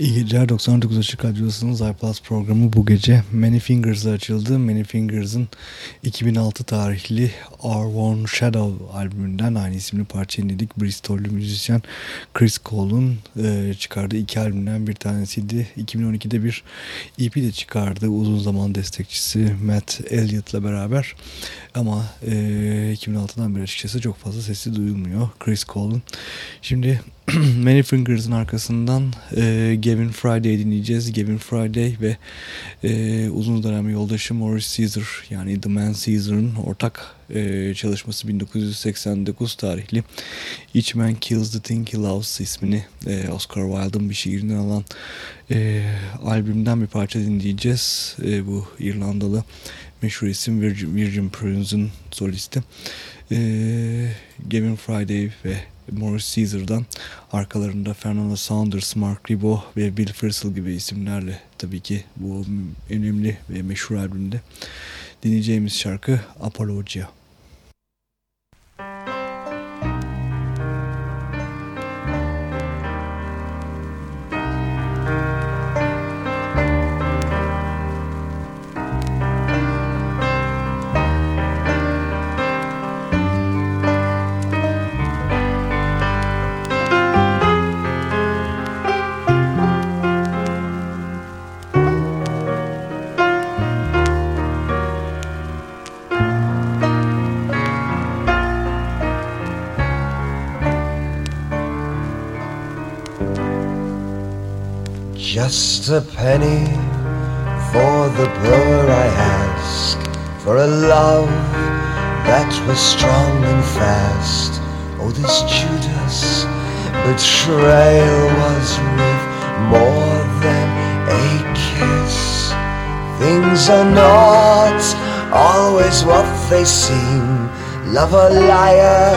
İyi geceler 99 Açık Radyosu'nun iPlus programı bu gece Many Fingers'la açıldı. Many Fingers'ın 2006 tarihli Our Worn Shadow albümünden aynı isimli parça dinledik. Bristol'lü müzisyen Chris Cole'un e, çıkardığı iki albümden bir tanesiydi. 2012'de bir EP de çıkardı uzun zaman destekçisi Matt Elliott'la beraber. Ama e, 2006'dan beri açıkçası çok fazla sesi duyulmuyor Chris Cole'un. Şimdi Many Fingers'ın arkasından e, Gavin Friday dinleyeceğiz. Gavin Friday ve e, uzun dönem yoldaşı Morris Caesar yani The Man Caesar'ın ortak e, çalışması 1989 tarihli Each Man Kills the Thing He Loves ismini e, Oscar Wilde'ın bir şiirinden alan e, albümden bir parça dinleyeceğiz. E, bu İrlandalı meşhur isim Virgin, Virgin Prunes'un solisti. E, Gavin Friday ve Morris Caesar'dan arkalarında Fernando Saunders, Mark Ribot ve Bill Frisell gibi isimlerle tabii ki bu önemli ve meşhur albümde dinleyeceğimiz şarkı Apologia. Just a penny for the poor I ask For a love that was strong and fast. Oh, this Judas betrayal was with more than a kiss. Things are not always what they seem. Love a liar,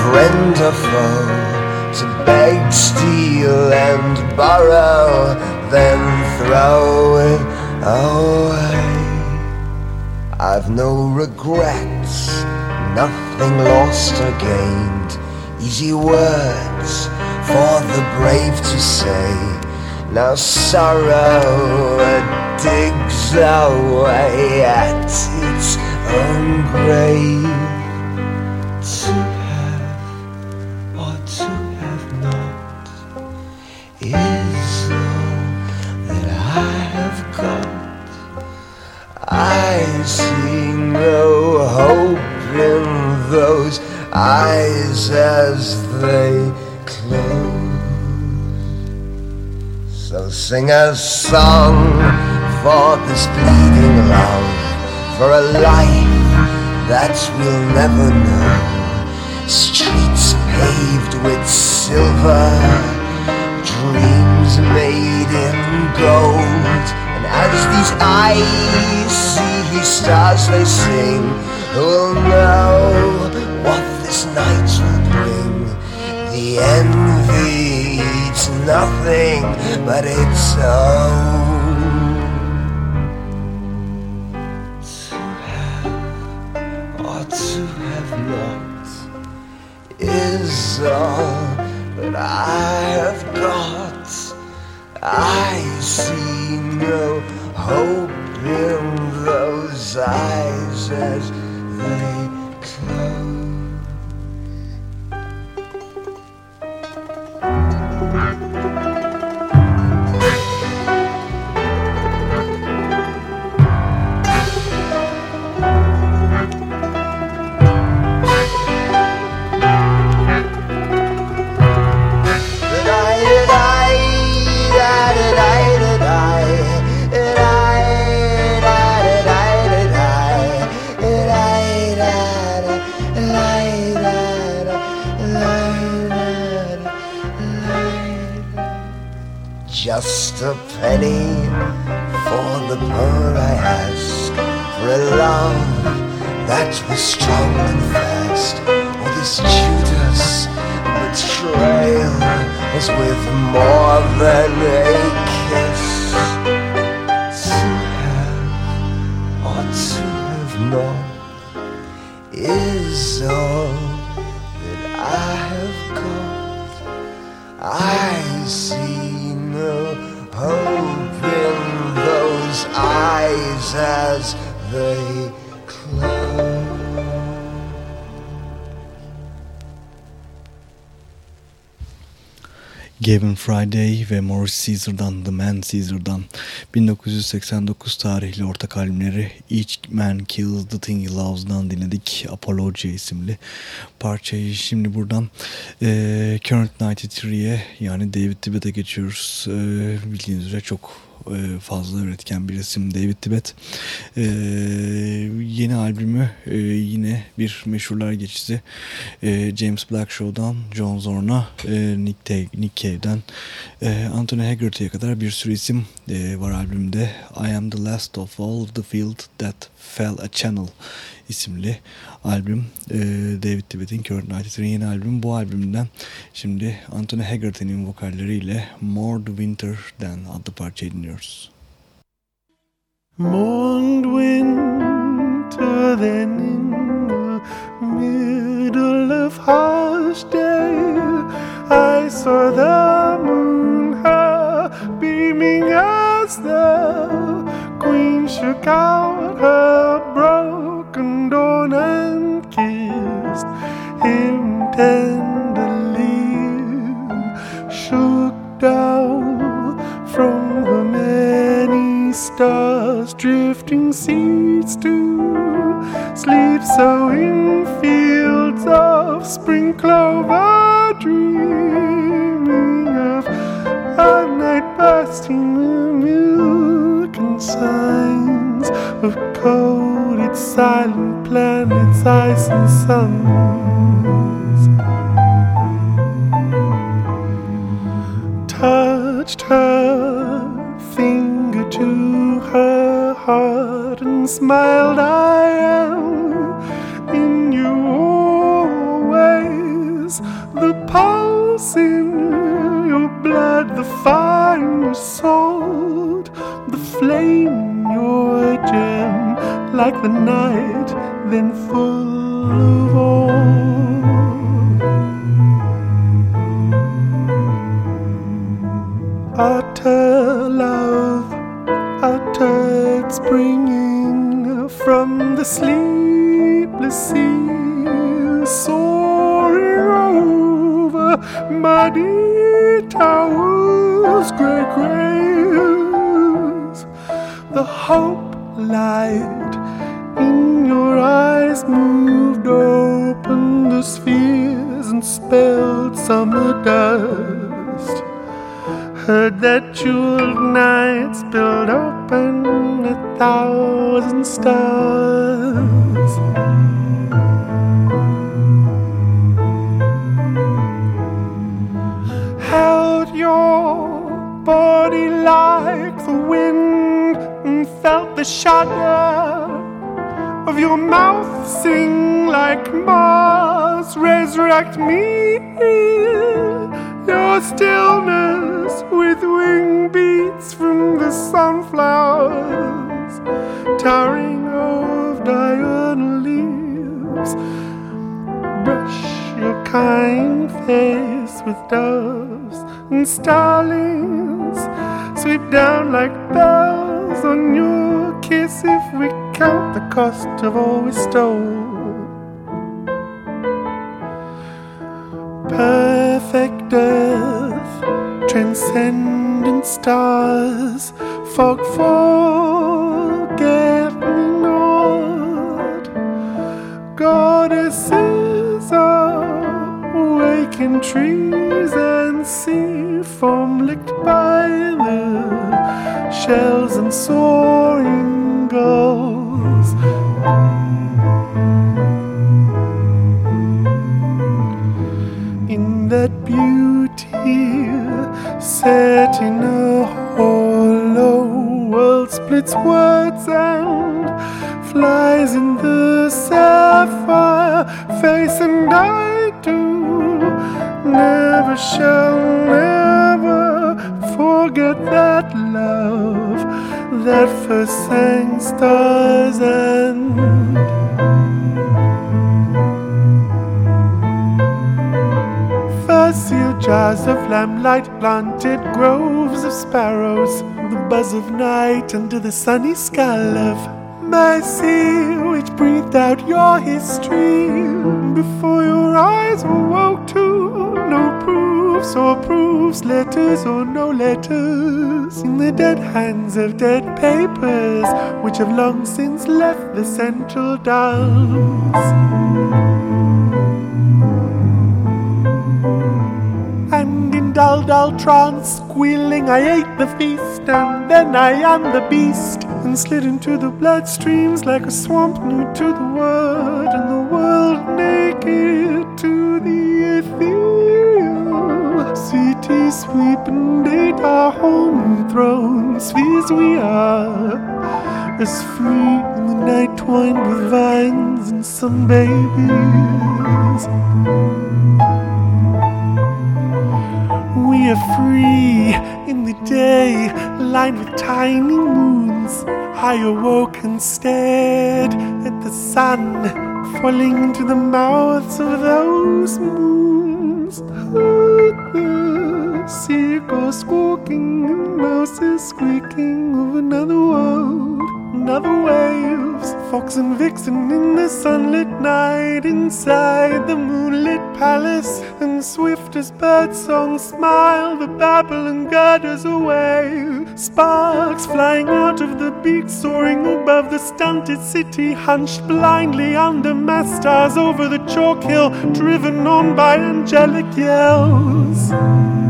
friend or foe to beg, steal, and borrow, then throw it away. I've no regrets, nothing lost or gained. Easy words for the brave to say. Now sorrow digs away at its own grave. Those eyes as they close. So sing a song for this bleeding love, for a life that we'll never know. Streets paved with silver dreams made in gold. And as these eyes see these stars they sing, who'll know what this night will bring? The envy eats nothing but its own. To have or to have not is all that I have got. I see no hope in those eyes as they close. Friday ve Morris Caesar'dan The Man Caesar'dan 1989 tarihli ortak albümleri Each Man Kills the Thing He Loves'dan dinledik. Apologia isimli parçayı. Şimdi buradan e, Current 93'ye yani David Tibet'e geçiyoruz. E, bildiğiniz üzere çok e, fazla üretken bir isim David Tibet. E, yeni albümü e, yine bir meşhurlar geçişi James Black Show'dan John Zorn'a Nick, Nick Cave'den Anthony Haggerty'ye kadar bir sürü isim var albümde. I Am The Last Of All The Field That Fell A Channel isimli albüm. E, David Tibet'in Current 93 yeni albüm. Bu albümden şimdi Anthony Haggerty'nin vokalleriyle More Winter'den adlı parçayı dinliyoruz. Mourned winter then in the middle of harsh day I saw the moon beaming as the queen shook out her and kissed tenderly, shook down from the many stars drifting seeds to sleep. So in fields of spring clover dreaming of a night bursting milk and signs of cold silent planets ice and suns. Touched her finger to her heart and smiled I am in you always the pulse in your blood the fire in your salt the flame in your gem like the night then full of all utter love, uttered springing from the sleepless sea, soaring over muddy towers, grey graves. The hope light eyes moved open the spheres and spelled summer dust Heard that jeweled night spilled open a thousand stars. Held your body like the wind and felt the shudder of your mouth sing like Mars. Resurrect me in your stillness with wing beats from the sunflowers towering over diurnal leaves. Brush your kind face with doves and starlings. Sweep down like bells on your kiss if we count the cost of all we stole. perfect earth, transcendent stars, fog forget me not. Goddesses awaken trees and sea, foam licked by the shells and soaring gulls. Set in a hollow world splits words and flies in the sapphire. Face and I too never shall never forget that love that first sang stars and jars of lamplight, planted groves of sparrows, the buzz of night under the sunny sky of mercy, which breathed out your history before your eyes were woke to no proofs or proofs, letters or no letters, in the dead hands of dead papers, which have long since left the central dance. Dull, dull trance, squealing, I ate the feast, and then I am the beast, and slid into the bloodstreams like a swamp new to the world, and the world naked to the ethereal. City sweeping data home thrones. spheres we are, as free in the night twined with vines and some babies. We are free in the day, lined with tiny moons. I awoke and stared at the sun falling into the mouths of those moons. Heard the seagulls squawking and mouses squeaking of another world, another waves. Fox and vixen in the sunlit night inside the moonlit palace, and swift as birdsong smile the babble and girders away. Sparks flying out of the beak, soaring above the stunted city, hunched blindly under mass stars over the chalk hill, driven on by angelic yells.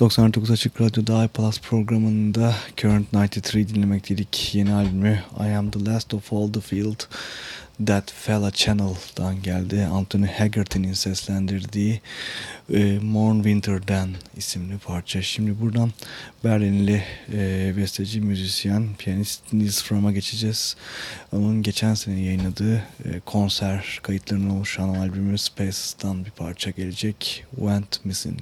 ...99 Açık Radyo'da iPlus programında Current 93 dinlemekteydik. Yeni albümü I Am The Last Of All The Field That Fella Channel'dan geldi. Anthony Haggerty'nin seslendirdiği e, Morn Winter'den isimli parça. Şimdi buradan Berlinli e, besteci, müzisyen, piyanist Nils Fromm'a geçeceğiz. Onun geçen sene yayınladığı e, konser kayıtlarının oluşan albümü Spaces'tan bir parça gelecek. Went Missing.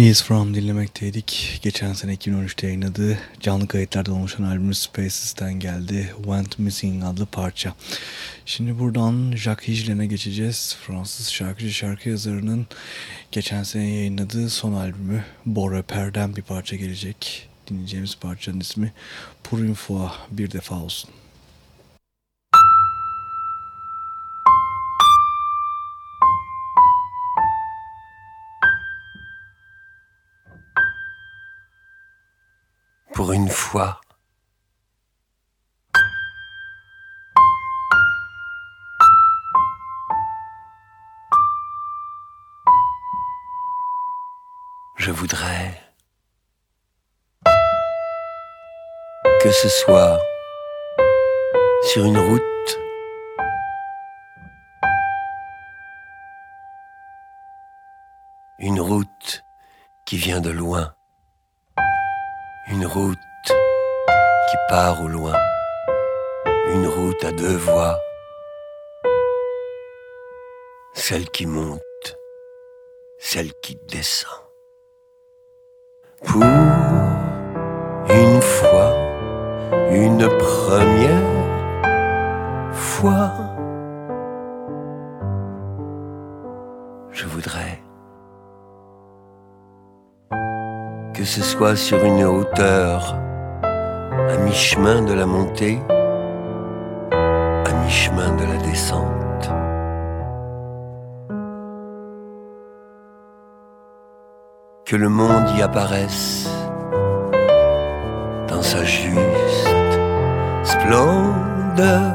News From dinlemekteydik. Geçen sene 2013'te yayınladığı canlı kayıtlardan oluşan albümü Spaces'ten geldi. Went Missing adlı parça. Şimdi buradan Jacques Higelin'e geçeceğiz. Fransız şarkıcı şarkı yazarının geçen sene yayınladığı son albümü Bore Per'den bir parça gelecek. Dinleyeceğimiz parçanın ismi Pour une fois bir defa olsun. Pour une fois. Je voudrais que ce soit sur une route une route qui vient de loin une route qui part au loin, une route à deux voies, celle qui monte, celle qui descend. Pour une fois, une première fois, ce soit sur une hauteur, à mi-chemin de la montée, à mi-chemin de la descente. Que le monde y apparaisse dans sa juste splendeur.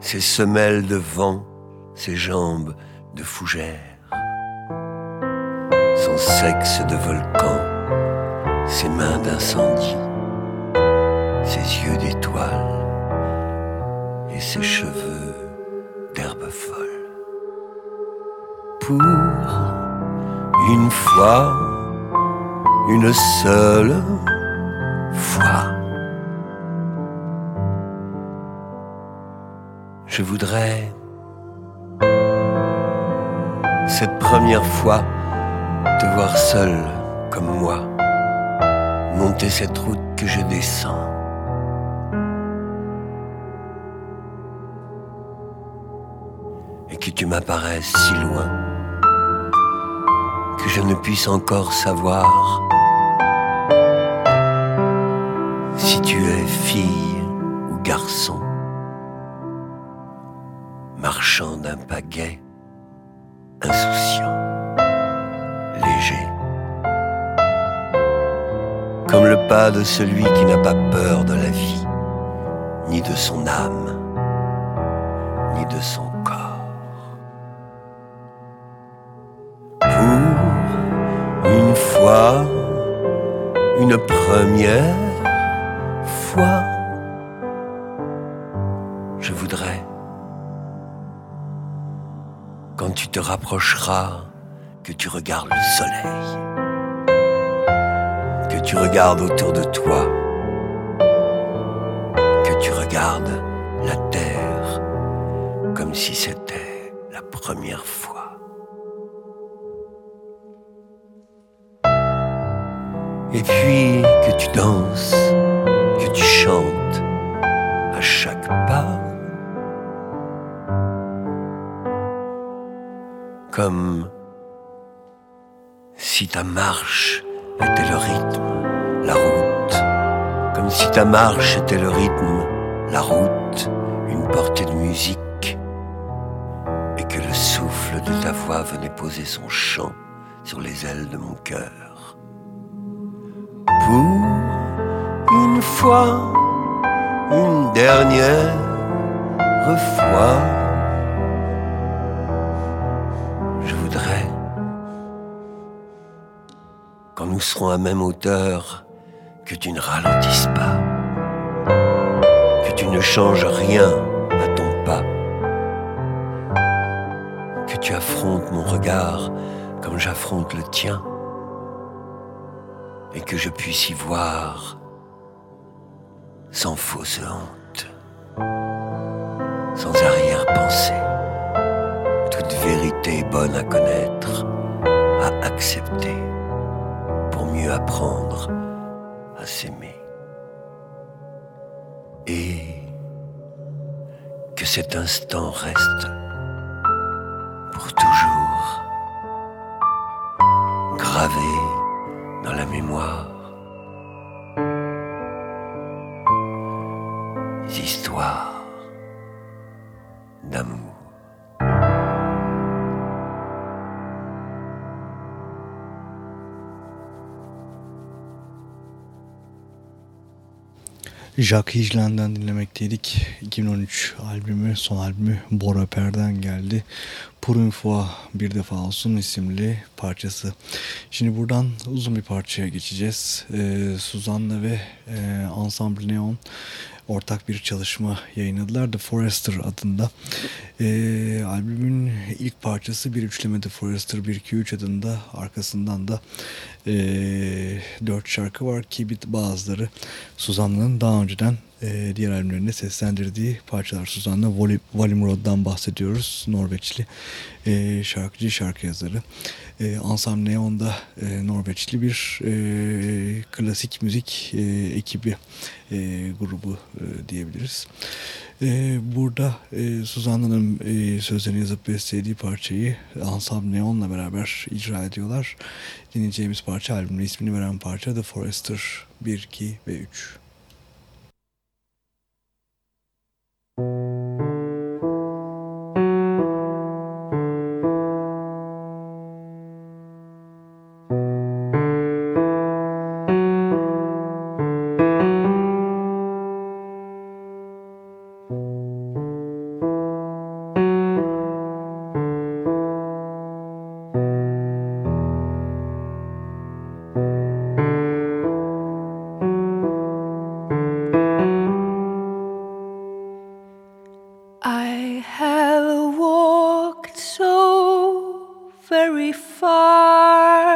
Ses semelles de vent, ses jambes de fougère sexe de volcan, ses mains d'incendie, ses yeux d'étoiles et ses cheveux d'herbe folle. Pour une fois, une seule fois, je voudrais cette première fois voir seul comme moi, monter cette route que je descends. Et que tu m'apparaisses si loin, que je ne puisse encore savoir si tu es fille ou garçon, marchant d'un pas Comme le pas de celui qui n'a pas peur de la vie, ni de son âme, ni de son corps. Pour une fois, une première fois, je voudrais, quand tu te rapprocheras que tu regardes le soleil, tu regardes autour de toi, que tu regardes la terre comme si c'était la première fois. Et puis que tu danses, que tu chantes à chaque pas. Comme si ta marche était le rythme, ta marche était le rythme, la route, une portée de musique, et que le souffle de ta voix venait poser son chant sur les ailes de mon cœur. Pour une fois, une dernière fois, je voudrais quand nous serons à même hauteur, tu ne ralentisses pas, que tu ne changes rien à ton pas, que tu affrontes mon regard comme j'affronte le tien, et que je puisse y voir sans fausse honte, sans arrière-pensée, toute vérité bonne à connaître, à accepter, pour mieux apprendre s'aimer. Et que cet instant reste pour toujours gravé dans la mémoire. Jacques Higeland'dan dinlemekteydik. 2013 albümü, son albümü Bora Per'den geldi. Pour une fois bir defa olsun isimli parçası. Şimdi buradan uzun bir parçaya geçeceğiz. Ee, Suzanne ve e, Ensemble Neon ortak bir çalışma yayınladılar. The Forester adında. E, albümün ilk parçası bir üçleme The Forester 1-2-3 adında. Arkasından da e, dört şarkı var ki bazıları Suzan'ın daha önceden e, diğer albümlerinde seslendirdiği parçalar. Suzan'la Valimrod'dan bahsediyoruz. Norveçli e, şarkıcı, şarkı yazarı. E, Ensemble Neon'da e, Norveçli bir e, klasik müzik e, ekibi e, grubu e, diyebiliriz. E, burada e, Suzan'ın e, sözlerini yazıp beslediği parçayı Ensemble Neon'la beraber icra ediyorlar. Dinleyeceğimiz parça albümün ismini veren parça The Forester 1, 2 ve 3. thank you. far.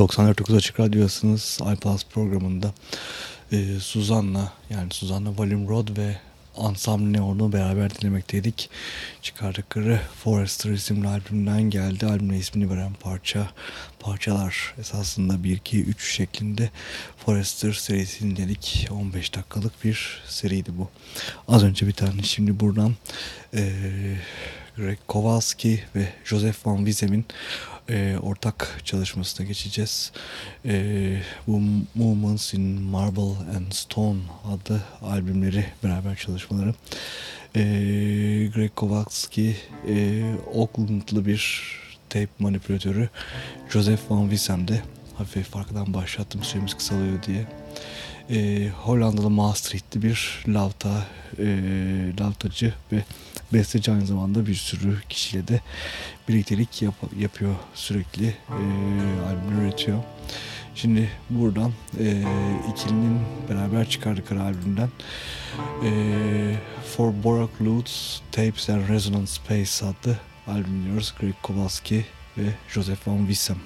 94.9 Açık Radyo'sunuz iPlus programında e, Suzan'la yani Suzan'la Valim Rod ve Ensemble Neon'u beraber dinlemekteydik. Çıkardıkları Forester isimli albümden geldi. Albümle ismini veren parça, parçalar esasında 1-2-3 şeklinde Forester serisini dedik. 15 dakikalık bir seriydi bu. Az önce bir tane şimdi buradan... Ee, Greg Kowalski ve Joseph Van Wiesem'in e, ortak çalışmasına geçeceğiz. E, bu Movements in Marble and Stone adlı albümleri beraber çalışmaları. E, Greg Kowalski e, Oakland'lı bir tape manipülatörü. Joseph Van Wiesem de hafif farkından başlattım süremiz kısalıyor diye. E, Hollandalı Maastricht'li bir lavta, e, lavtacı ve besteci aynı zamanda bir sürü kişiyle de birliktelik yap yapıyor sürekli e, albüm üretiyor. Şimdi buradan e, ikilinin beraber çıkardıkları albümden e, For Borak Lutz Tapes and Resonance Space adlı albüm dinliyoruz. Greg Kowalski ve Joseph Van Wissem.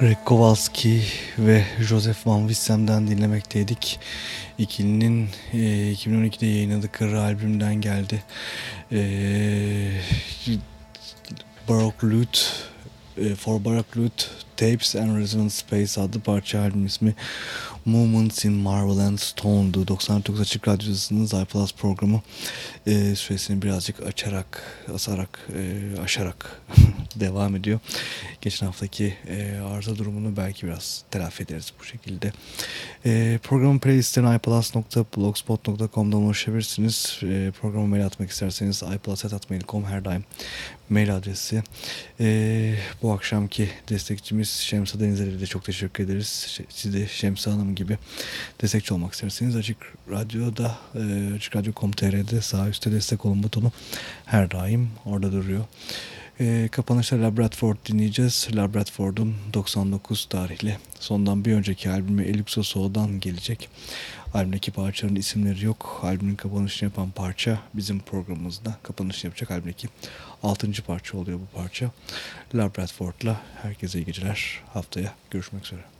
Greg Kowalski ve Joseph Van Wissem'den dinlemekteydik. İkilinin e, 2012'de yayınladıkları albümden geldi. E, Baroque Lute, e, For Baroque Lute Tapes and Resonance Space adlı parça albüm ismi Moments in Marble and Stone'du. 99 Açık Radyosu'nun iPlus programı e, süresini birazcık açarak, asarak, e, aşarak devam ediyor. Geçen haftaki e, arıza durumunu belki biraz telafi ederiz bu şekilde. E, programın playlistlerine iPlus.blogspot.com'dan ulaşabilirsiniz. E, programa mail atmak isterseniz iPlus.mail.com her daim mail adresi. E, bu akşamki destekçimiz Şemsa Denizler'e de çok teşekkür ederiz. Siz de Şemsa Hanım gibi destekçi olmak isterseniz Açık Radyo'da e, Açık Radyo.com.tr'de sağ üstte destek olun butonu her daim orada duruyor. E, kapanışta Labradford dinleyeceğiz. Labradford'un 99 tarihli sondan bir önceki albümü Elipso Soğu'dan gelecek. Albümdeki parçaların isimleri yok. Albümün kapanışını yapan parça bizim programımızda kapanış yapacak albümdeki 6. parça oluyor bu parça. Labradford'la herkese iyi geceler. Haftaya görüşmek üzere.